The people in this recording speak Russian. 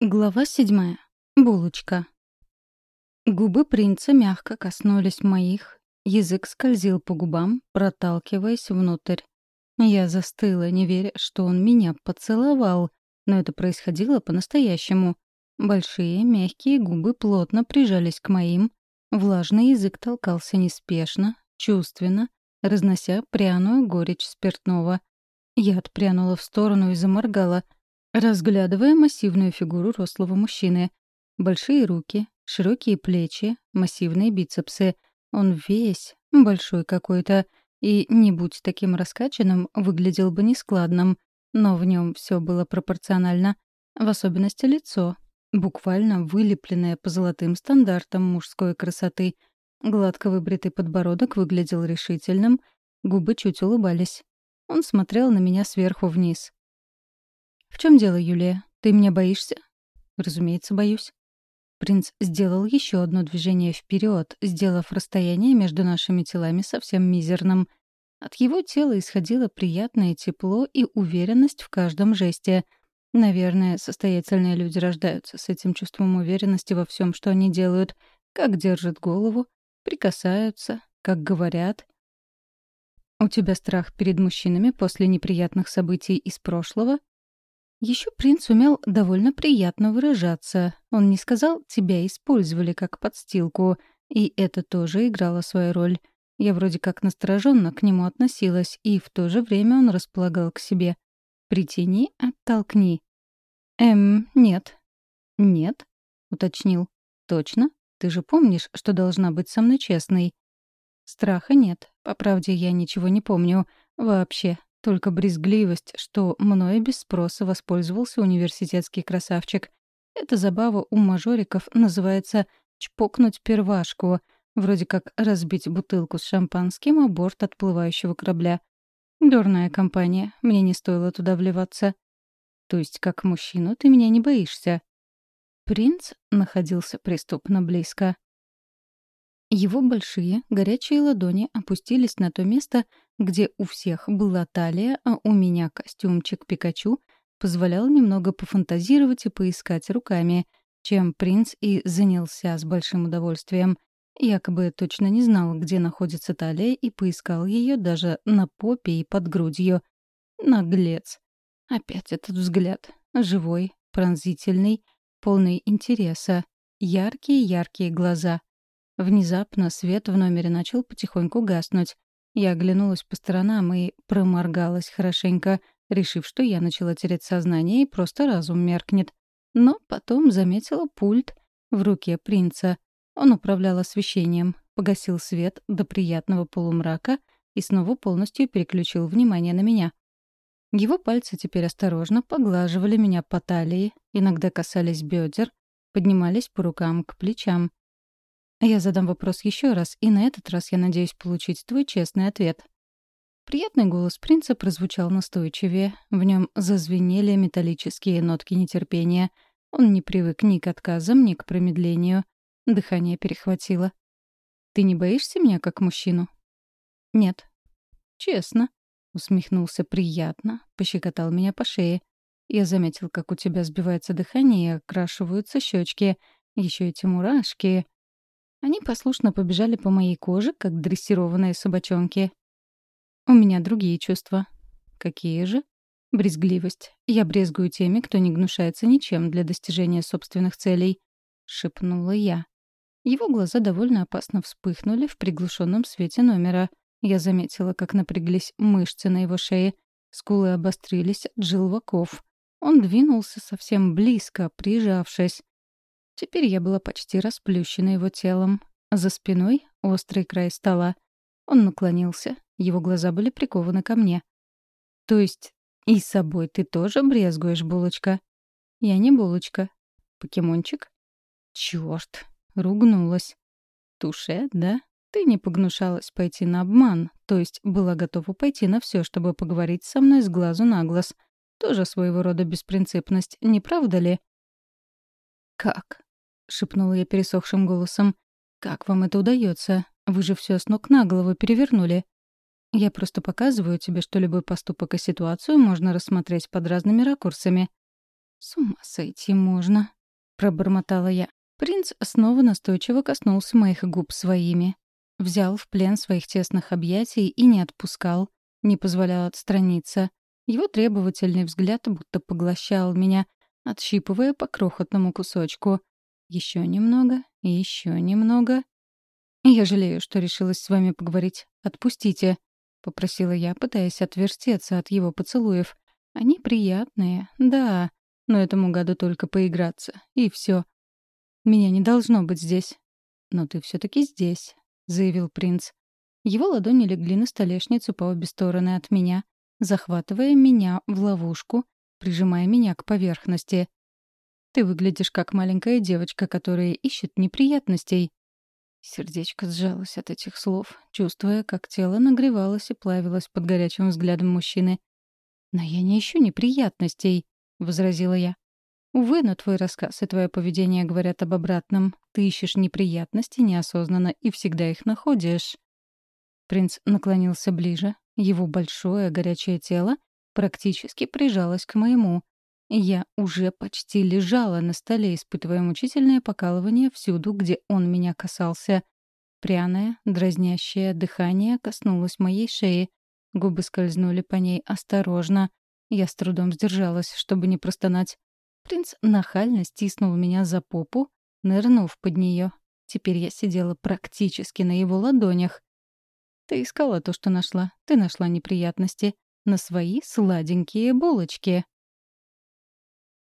Глава седьмая. Булочка. Губы принца мягко коснулись моих, язык скользил по губам, проталкиваясь внутрь. Я застыла, не веря, что он меня поцеловал, но это происходило по-настоящему. Большие, мягкие губы плотно прижались к моим, влажный язык толкался неспешно, чувственно, разнося пряную горечь спиртного. Я отпрянула в сторону и заморгала — разглядывая массивную фигуру рослого мужчины. Большие руки, широкие плечи, массивные бицепсы. Он весь большой какой-то, и, не будь таким раскачанным, выглядел бы нескладным, но в нем все было пропорционально, в особенности лицо, буквально вылепленное по золотым стандартам мужской красоты. Гладко выбритый подбородок выглядел решительным, губы чуть улыбались. Он смотрел на меня сверху вниз. «В чем дело, Юлия? Ты меня боишься?» «Разумеется, боюсь». Принц сделал еще одно движение вперед, сделав расстояние между нашими телами совсем мизерным. От его тела исходило приятное тепло и уверенность в каждом жесте. Наверное, состоятельные люди рождаются с этим чувством уверенности во всем, что они делают, как держат голову, прикасаются, как говорят. «У тебя страх перед мужчинами после неприятных событий из прошлого?» Еще принц умел довольно приятно выражаться. Он не сказал «тебя использовали как подстилку», и это тоже играло свою роль. Я вроде как настороженно к нему относилась, и в то же время он располагал к себе. «Притяни, оттолкни». «Эм, нет». «Нет?» — уточнил. «Точно? Ты же помнишь, что должна быть со мной честной?» «Страха нет. По правде, я ничего не помню. Вообще, только брезгливость, что мною без спроса воспользовался университетский красавчик. Эта забава у мажориков называется «чпокнуть первашку», вроде как разбить бутылку с шампанским о борт отплывающего корабля. Дурная компания, мне не стоило туда вливаться. То есть, как мужчину, ты меня не боишься. Принц находился преступно близко. Его большие, горячие ладони опустились на то место, где у всех была талия, а у меня костюмчик Пикачу позволял немного пофантазировать и поискать руками, чем принц и занялся с большим удовольствием. Якобы точно не знал, где находится талия, и поискал ее даже на попе и под грудью. Наглец. Опять этот взгляд. Живой, пронзительный, полный интереса. Яркие-яркие глаза. Внезапно свет в номере начал потихоньку гаснуть. Я оглянулась по сторонам и проморгалась хорошенько, решив, что я начала терять сознание и просто разум меркнет. Но потом заметила пульт в руке принца. Он управлял освещением, погасил свет до приятного полумрака и снова полностью переключил внимание на меня. Его пальцы теперь осторожно поглаживали меня по талии, иногда касались бедер, поднимались по рукам к плечам. Я задам вопрос еще раз, и на этот раз я надеюсь получить твой честный ответ. Приятный голос принца прозвучал настойчивее. В нем зазвенели металлические нотки нетерпения. Он не привык ни к отказам, ни к промедлению. Дыхание перехватило. «Ты не боишься меня как мужчину?» «Нет». «Честно», — усмехнулся приятно, пощекотал меня по шее. Я заметил, как у тебя сбивается дыхание и окрашиваются щечки. Еще эти мурашки. Они послушно побежали по моей коже, как дрессированные собачонки. У меня другие чувства. Какие же? Брезгливость. Я брезгую теми, кто не гнушается ничем для достижения собственных целей. Шепнула я. Его глаза довольно опасно вспыхнули в приглушенном свете номера. Я заметила, как напряглись мышцы на его шее. Скулы обострились от желваков. Он двинулся совсем близко, прижавшись. Теперь я была почти расплющена его телом. За спиной — острый край стола. Он наклонился, его глаза были прикованы ко мне. «То есть и собой ты тоже брезгуешь, булочка?» «Я не булочка. Покемончик?» «Чёрт!» — ругнулась. «Туше, да? Ты не погнушалась пойти на обман, то есть была готова пойти на все, чтобы поговорить со мной с глазу на глаз. Тоже своего рода беспринципность, не правда ли?» «Как? — шепнула я пересохшим голосом. «Как вам это удается? Вы же все с ног на голову перевернули. Я просто показываю тебе, что любой поступок и ситуацию можно рассмотреть под разными ракурсами». «С ума сойти можно», — пробормотала я. Принц снова настойчиво коснулся моих губ своими. Взял в плен своих тесных объятий и не отпускал, не позволял отстраниться. Его требовательный взгляд будто поглощал меня, отщипывая по крохотному кусочку. Еще немного, еще немного. «Я жалею, что решилась с вами поговорить. Отпустите», — попросила я, пытаясь отвертеться от его поцелуев. «Они приятные, да, но этому году только поиграться, и все. Меня не должно быть здесь». «Но ты все таки здесь», — заявил принц. Его ладони легли на столешницу по обе стороны от меня, захватывая меня в ловушку, прижимая меня к поверхности. «Ты выглядишь как маленькая девочка, которая ищет неприятностей». Сердечко сжалось от этих слов, чувствуя, как тело нагревалось и плавилось под горячим взглядом мужчины. «Но я не ищу неприятностей», — возразила я. «Увы, но твой рассказ и твое поведение говорят об обратном. Ты ищешь неприятности неосознанно и всегда их находишь». Принц наклонился ближе. Его большое горячее тело практически прижалось к моему. Я уже почти лежала на столе, испытывая мучительное покалывание всюду, где он меня касался. Пряное, дразнящее дыхание коснулось моей шеи. Губы скользнули по ней осторожно. Я с трудом сдержалась, чтобы не простонать. Принц нахально стиснул меня за попу, нырнув под нее. Теперь я сидела практически на его ладонях. Ты искала то, что нашла. Ты нашла неприятности. На свои сладенькие булочки.